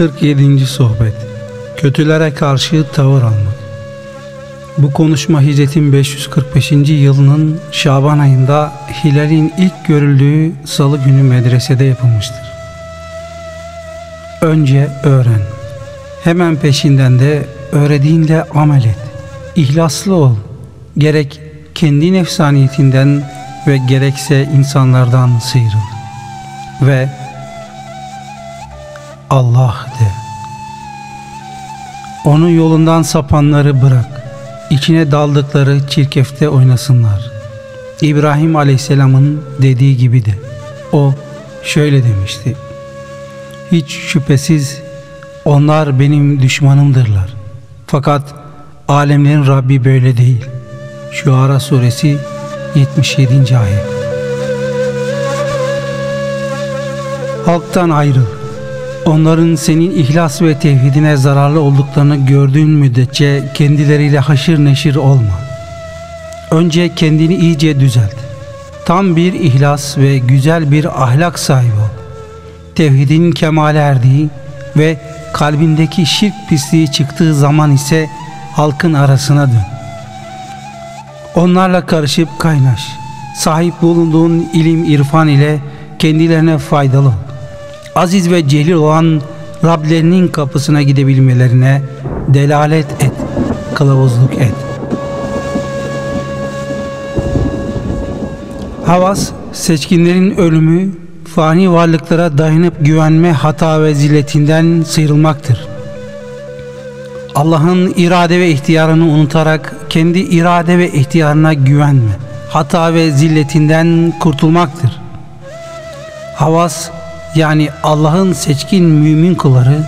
47. Sohbet Kötülere karşı tavır almak Bu konuşma hicretin 545. yılının Şaban ayında Hilal'in ilk görüldüğü salı günü medresede yapılmıştır. Önce öğren. Hemen peşinden de öğrediğinle amel et. İhlaslı ol. Gerek kendi nefsaniyetinden ve gerekse insanlardan sıyrıl. Ve Allah de. Onun yolundan sapanları bırak. İçine daldıkları çirkefte oynasınlar. İbrahim Aleyhisselam'ın dediği gibi de. O şöyle demişti. Hiç şüphesiz onlar benim düşmanımdırlar. Fakat alemlerin Rabbi böyle değil. Şuara suresi 77. ayet. Halktan ayrıl. Onların senin ihlas ve tevhidine zararlı olduklarını gördüğün müddetçe kendileriyle haşır neşir olma. Önce kendini iyice düzelt. Tam bir ihlas ve güzel bir ahlak sahibi ol. Tevhidin kemale erdiği ve kalbindeki şirk pisliği çıktığı zaman ise halkın arasına dön. Onlarla karışıp kaynaş. Sahip bulunduğun ilim irfan ile kendilerine faydalı ol aziz ve celil olan Rablerinin kapısına gidebilmelerine delalet et, kılavuzluk et. Havas, seçkinlerin ölümü, fani varlıklara dayanıp güvenme hata ve zilletinden sıyrılmaktır. Allah'ın irade ve ihtiyarını unutarak kendi irade ve ihtiyarına güvenme, hata ve zilletinden kurtulmaktır. Havas, yani Allah'ın seçkin mümin kulları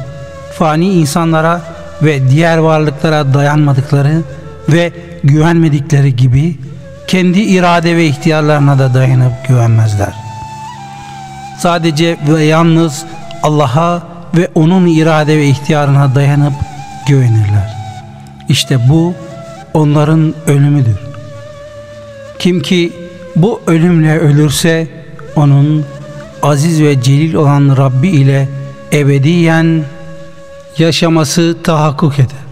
fani insanlara ve diğer varlıklara dayanmadıkları ve güvenmedikleri gibi kendi irade ve ihtiyarlarına da dayanıp güvenmezler. Sadece ve yalnız Allah'a ve onun irade ve ihtiyarına dayanıp güvenirler. İşte bu onların ölümüdür. Kim ki bu ölümle ölürse onun aziz ve celil olan Rabbi ile ebediyen yaşaması tahakkuk eder.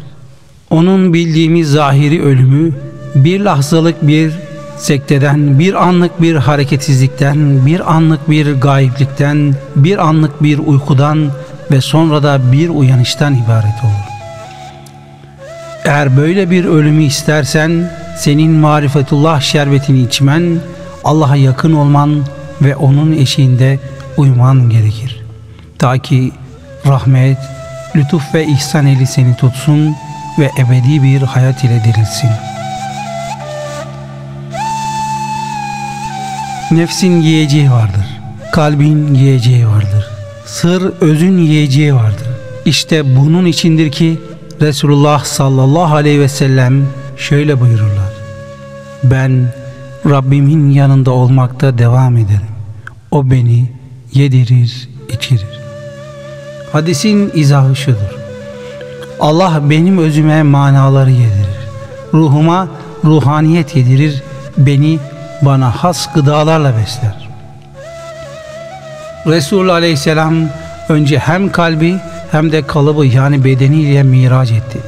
Onun bildiğimiz zahiri ölümü bir lahzalık bir sekteden, bir anlık bir hareketsizlikten, bir anlık bir gayiplikten, bir anlık bir uykudan ve sonra da bir uyanıştan ibaret olur. Eğer böyle bir ölümü istersen senin marifetullah şerbetini içmen, Allah'a yakın olman ve onun eşiğinde uyman gerekir. Ta ki rahmet, lütuf ve ihsan eli seni tutsun ve ebedi bir hayat ile dirilsin. Nefsin yiyeceği vardır. Kalbin yiyeceği vardır. Sır özün yiyeceği vardır. İşte bunun içindir ki Resulullah sallallahu aleyhi ve sellem şöyle buyururlar. Ben Rabbimin yanında olmakta devam ederim. O beni yedirir, içirir. Hadisin izahı şudur. Allah benim özüme manaları yedirir. Ruhuma ruhaniyet yedirir. Beni bana has gıdalarla besler. Resul aleyhisselam önce hem kalbi hem de kalıbı yani bedeniyle miraç etti.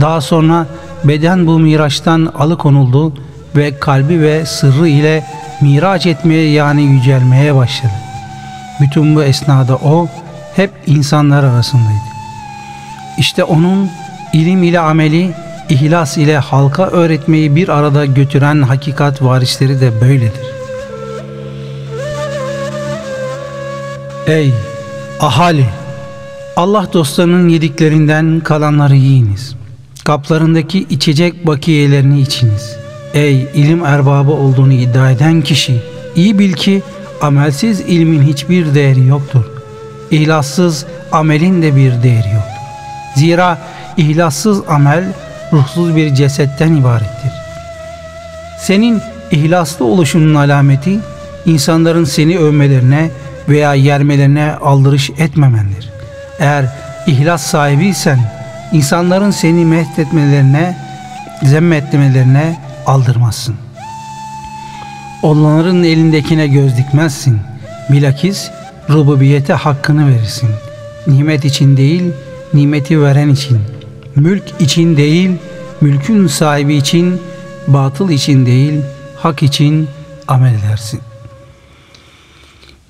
Daha sonra beden bu miraçtan alıkonuldu ve kalbi ve sırrı ile miraç etmeye yani yücelmeye başladı. Bütün bu esnada o hep insanlar arasındaydı. İşte onun ilim ile ameli, ihlas ile halka öğretmeyi bir arada götüren hakikat varisleri de böyledir. Ey ahali! Allah dostlarının yediklerinden kalanları yiyiniz. Kaplarındaki içecek bakiyelerini içiniz. Ey ilim erbabı olduğunu iddia eden kişi! iyi bil ki amelsiz ilmin hiçbir değeri yoktur. İhlassız amelin de bir değeri yoktur. Zira ihlassız amel ruhsuz bir cesetten ibarettir. Senin ihlaslı oluşunun alameti insanların seni övmelerine veya yermelerine aldırış etmemendir. Eğer ihlas sahibiysen insanların seni mehdetmelerine, zemmetlemelerine aldırmazsın.'' Onların elindekine göz dikmezsin. Bilakis rububiyete hakkını verirsin. Nimet için değil, nimeti veren için. Mülk için değil, mülkün sahibi için, batıl için değil, hak için amel edersin.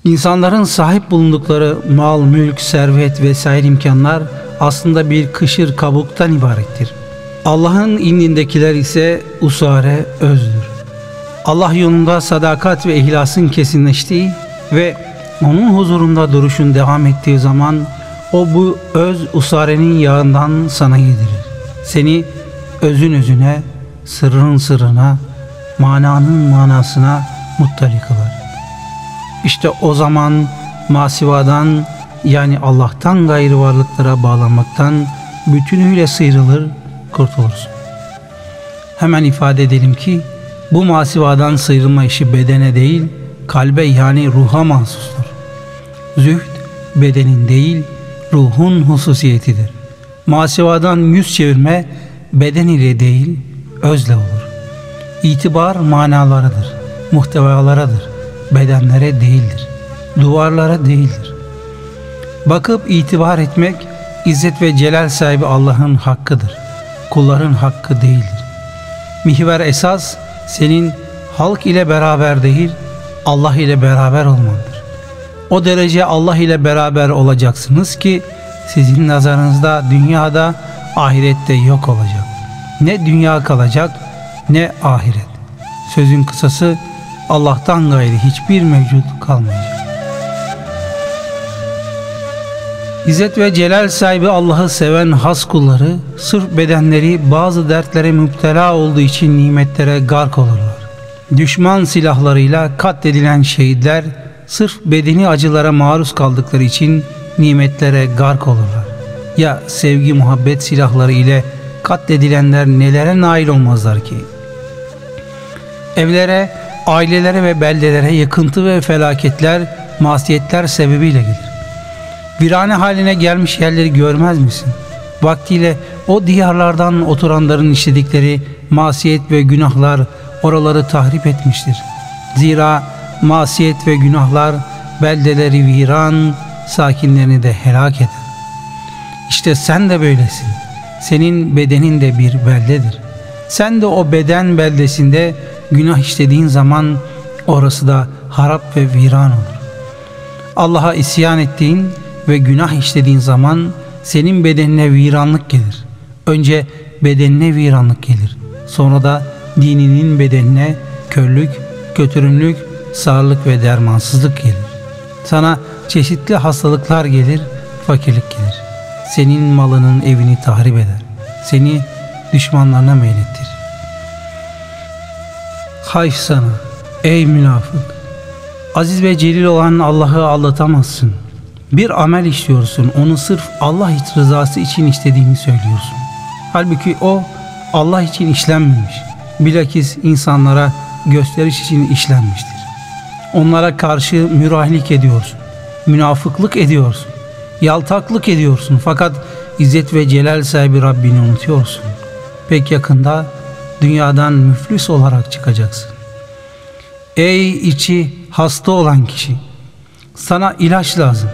İnsanların sahip bulundukları mal, mülk, servet vesaire imkanlar aslında bir kışır kabuktan ibarettir. Allah'ın indindekiler ise usare, özdür. Allah yolunda sadakat ve ihlasın kesinleştiği ve onun huzurunda duruşun devam ettiği zaman o bu öz usarenin yağından sana yedirir. Seni özün özüne, sırrın sırrına, mananın manasına muttali kılar. İşte o zaman masivadan yani Allah'tan gayrı varlıklara bağlanmaktan bütünüyle sıyrılır, kurtulursun. Hemen ifade edelim ki bu masivadan sıyrılma işi bedene değil, kalbe yani ruha mahsustur. Zühd bedenin değil, ruhun hususiyetidir. Masivadan yüz çevirme beden ile değil, özle olur. İtibar manalarıdır, muhtevalarıdır, bedenlere değildir, duvarlara değildir. Bakıp itibar etmek, İzzet ve celal sahibi Allah'ın hakkıdır. Kulların hakkı değildir. Mihver esas senin halk ile beraber değil, Allah ile beraber olmandır. O derece Allah ile beraber olacaksınız ki sizin nazarınızda dünyada ahirette yok olacak. Ne dünya kalacak ne ahiret. Sözün kısası Allah'tan gayri hiçbir mevcut kalmayacak. İzzet ve celal sahibi Allah'ı seven has kulları sırf bedenleri bazı dertlere müptela olduğu için nimetlere gark olurlar. Düşman silahlarıyla katledilen şehitler sırf bedeni acılara maruz kaldıkları için nimetlere gark olurlar. Ya sevgi muhabbet silahları ile katledilenler nelere nail olmazlar ki? Evlere, ailelere ve beldelere yıkıntı ve felaketler, masiyetler sebebiyle gelir. Virane haline gelmiş yerleri görmez misin? Vaktiyle o diyarlardan oturanların işledikleri masiyet ve günahlar oraları tahrip etmiştir. Zira masiyet ve günahlar beldeleri viran, sakinlerini de helak eder. İşte sen de böylesin. Senin bedenin de bir beldedir. Sen de o beden beldesinde günah işlediğin zaman orası da harap ve viran olur. Allah'a isyan ettiğin ve günah işlediğin zaman senin bedenine viranlık gelir. Önce bedenine viranlık gelir. Sonra da dininin bedenine körlük, kötürümlük, sağlık ve dermansızlık gelir. Sana çeşitli hastalıklar gelir, fakirlik gelir. Senin malının evini tahrip eder. Seni düşmanlarına meylettir. Hayf sana ey münafık. Aziz ve celil olan Allah'ı aldatamazsın. Bir amel işliyorsun, onu sırf Allah rızası için istediğini söylüyorsun. Halbuki o Allah için işlenmemiş. Bilakis insanlara gösteriş için işlenmiştir. Onlara karşı mürahlik ediyorsun. Münafıklık ediyorsun. Yaltaklık ediyorsun. Fakat İzzet ve Celal sahibi Rabbini unutuyorsun. Pek yakında dünyadan müflis olarak çıkacaksın. Ey içi hasta olan kişi! Sana ilaç lazım.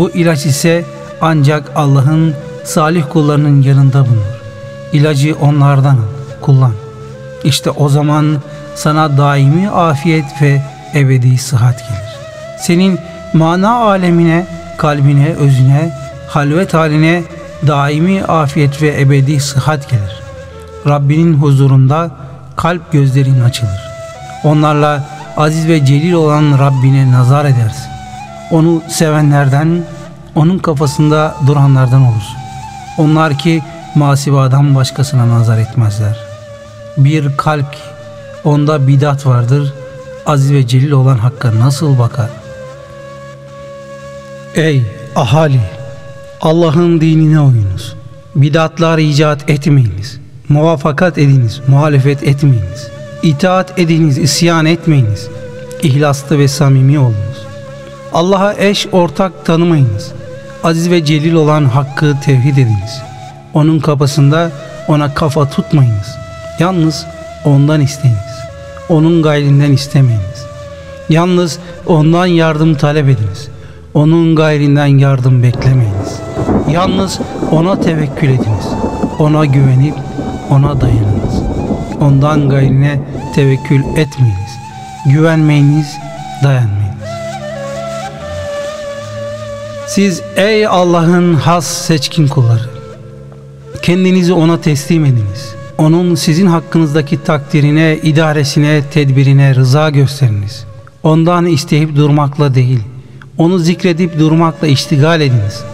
Bu ilaç ise ancak Allah'ın salih kullarının yanında bulunur. İlacı onlardan kullan. İşte o zaman sana daimi afiyet ve ebedi sıhhat gelir. Senin mana alemine, kalbine, özüne, halvet haline daimi afiyet ve ebedi sıhhat gelir. Rabbinin huzurunda kalp gözlerin açılır. Onlarla aziz ve celil olan Rabbine nazar edersin. Onu sevenlerden, onun kafasında duranlardan olursun. Onlar ki masivadan başkasına nazar etmezler. Bir kalp onda bidat vardır, aziz ve celil olan Hakk'a nasıl bakar? Ey ahali! Allah'ın dinine uyunuz. Bidatlar icat etmeyiniz. Muvaffakat ediniz, muhalefet etmeyiniz. İtaat ediniz, isyan etmeyiniz. İhlaslı ve samimi olunuz. Allah'a eş ortak tanımayınız. Aziz ve celil olan hakkı tevhid ediniz. Onun kapısında ona kafa tutmayınız. Yalnız ondan isteyiniz. Onun gayrinden istemeyiniz. Yalnız ondan yardım talep ediniz. Onun gayrinden yardım beklemeyiniz. Yalnız ona tevekkül ediniz. Ona güvenip ona dayanınız. Ondan gayrine tevekkül etmeyiniz. Güvenmeyiniz, dayanmayınız. Siz ey Allah'ın has seçkin kulları, kendinizi ona teslim ediniz. Onun sizin hakkınızdaki takdirine, idaresine, tedbirine rıza gösteriniz. Ondan isteyip durmakla değil, onu zikredip durmakla iştigal ediniz.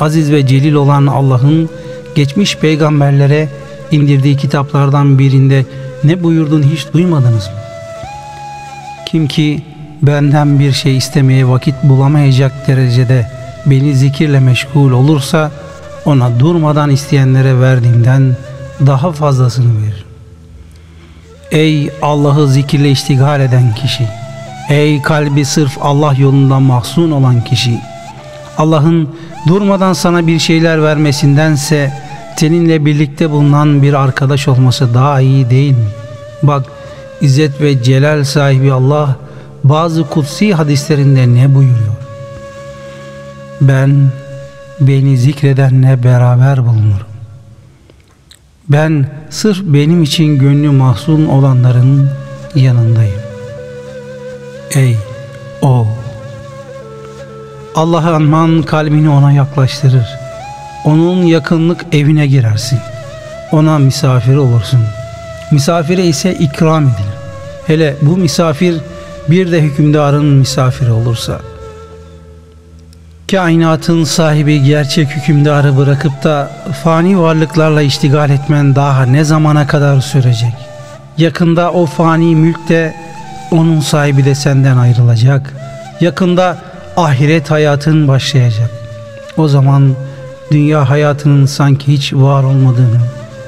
Aziz ve celil olan Allah'ın geçmiş peygamberlere indirdiği kitaplardan birinde ne buyurduğunu hiç duymadınız mı? Kim ki benden bir şey istemeye vakit bulamayacak derecede beni zikirle meşgul olursa ona durmadan isteyenlere verdiğimden daha fazlasını verir. Ey Allah'ı zikirle iştigal eden kişi! Ey kalbi sırf Allah yolunda mahzun olan kişi! Allah'ın durmadan sana bir şeyler vermesindense seninle birlikte bulunan bir arkadaş olması daha iyi değil mi? Bak İzzet ve Celal sahibi Allah bazı kutsi hadislerinde ne buyuruyor? Ben beni zikredenle beraber bulunurum. Ben sırf benim için gönlü mahzun olanların yanındayım. Ey o Allah'ı anman kalbini ona yaklaştırır. Onun yakınlık evine girersin. Ona misafir olursun. Misafire ise ikram edilir. Hele bu misafir bir de hükümdarın misafiri olursa. Kainatın sahibi gerçek hükümdarı bırakıp da fani varlıklarla iştigal etmen daha ne zamana kadar sürecek? Yakında o fani mülk de onun sahibi de senden ayrılacak. Yakında ahiret hayatın başlayacak. O zaman dünya hayatının sanki hiç var olmadığını,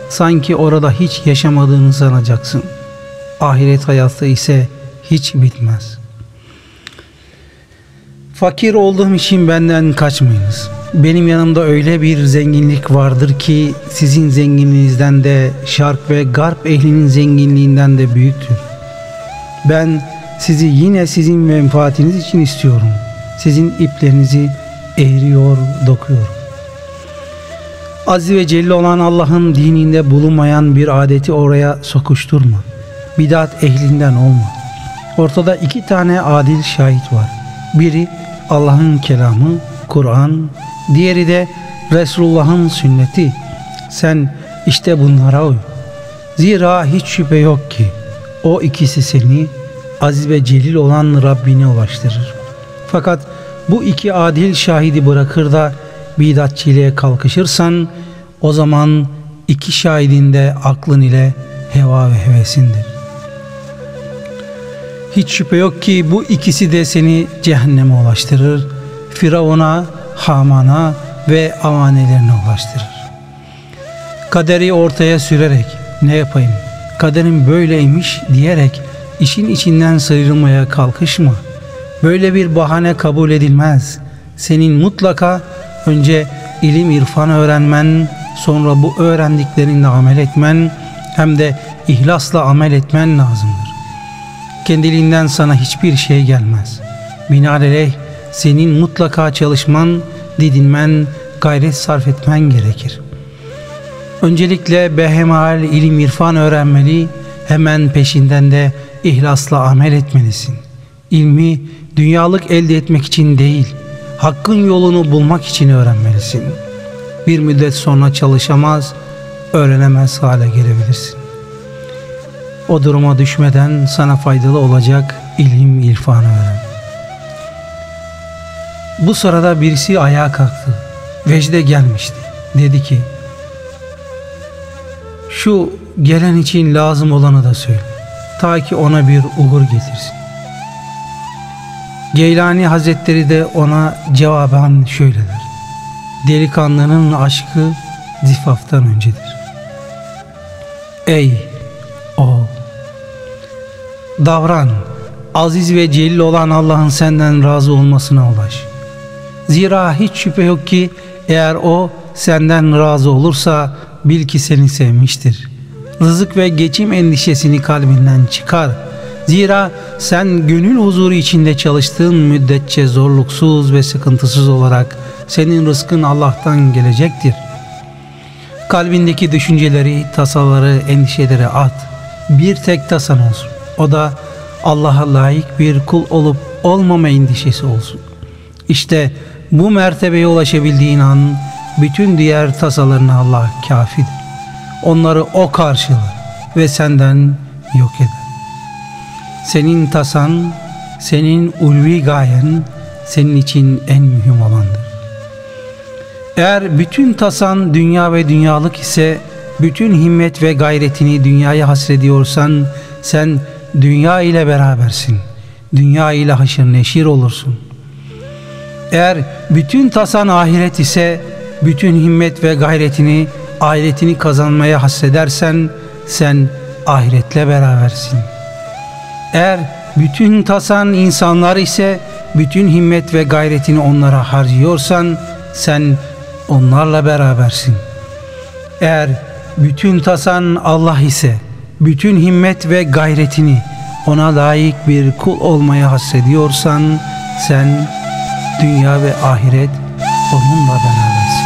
sanki orada hiç yaşamadığını sanacaksın. Ahiret hayatı ise hiç bitmez. Fakir olduğum için benden kaçmayınız. Benim yanımda öyle bir zenginlik vardır ki sizin zenginliğinizden de şark ve garp ehlinin zenginliğinden de büyüktür. Ben sizi yine sizin menfaatiniz için istiyorum. Sizin iplerinizi eğriyor, dokuyorum. Aziz ve celil olan Allah'ın dininde bulunmayan bir adeti oraya sokuşturma. Bidat ehlinden olma. Ortada iki tane adil şahit var. Biri Allah'ın kelamı, Kur'an, diğeri de Resulullah'ın sünneti. Sen işte bunlara uy. Zira hiç şüphe yok ki o ikisi seni aziz ve celil olan Rabbine ulaştırır. Fakat bu iki adil şahidi bırakır da bidatçiliğe kalkışırsan o zaman iki şahidin de aklın ile heva ve hevesindir. Hiç şüphe yok ki bu ikisi de seni cehenneme ulaştırır. Firavun'a, Haman'a ve avanelerine ulaştırır. Kaderi ortaya sürerek ne yapayım? Kaderim böyleymiş diyerek işin içinden sıyrılmaya kalkışma. Böyle bir bahane kabul edilmez. Senin mutlaka önce ilim irfan öğrenmen, sonra bu öğrendiklerinle amel etmen hem de ihlasla amel etmen lazımdır. Kendiliğinden sana hiçbir şey gelmez. Binaenaleyh senin mutlaka çalışman, didinmen, gayret sarf etmen gerekir. Öncelikle behemal ilim irfan öğrenmeli, hemen peşinden de ihlasla amel etmelisin. İlmi dünyalık elde etmek için değil, hakkın yolunu bulmak için öğrenmelisin. Bir müddet sonra çalışamaz, öğrenemez hale gelebilirsin. O duruma düşmeden sana faydalı olacak ilim, irfanı öğren. Bu sırada birisi ayağa kalktı. Vecde gelmişti. Dedi ki, şu gelen için lazım olanı da söyle. Ta ki ona bir uğur getirsin. Geylani Hazretleri de ona cevaben şöyle der. Delikanlının aşkı zifaftan öncedir. Ey davran aziz ve celil olan Allah'ın senden razı olmasına ulaş. Zira hiç şüphe yok ki eğer o senden razı olursa bil ki seni sevmiştir. Rızık ve geçim endişesini kalbinden çıkar. Zira sen gönül huzuru içinde çalıştığın müddetçe zorluksuz ve sıkıntısız olarak senin rızkın Allah'tan gelecektir. Kalbindeki düşünceleri, tasaları, endişeleri at. Bir tek tasan olsun. O da Allah'a layık bir kul olup olmama endişesi olsun. İşte bu mertebeye ulaşabildiğin an bütün diğer tasalarına Allah kafidir. Onları o karşılar ve senden yok eder. Senin tasan, senin ulvi gayen senin için en mühim olandır. Eğer bütün tasan dünya ve dünyalık ise bütün himmet ve gayretini dünyaya hasrediyorsan sen dünya ile berabersin. Dünya ile haşır neşir olursun. Eğer bütün tasan ahiret ise bütün himmet ve gayretini ahiretini kazanmaya hasredersen sen ahiretle berabersin. Eğer bütün tasan insanlar ise bütün himmet ve gayretini onlara harcıyorsan sen onlarla berabersin. Eğer bütün tasan Allah ise bütün himmet ve gayretini ona layık bir kul olmaya hasrediyorsan sen dünya ve ahiret onunla beraber.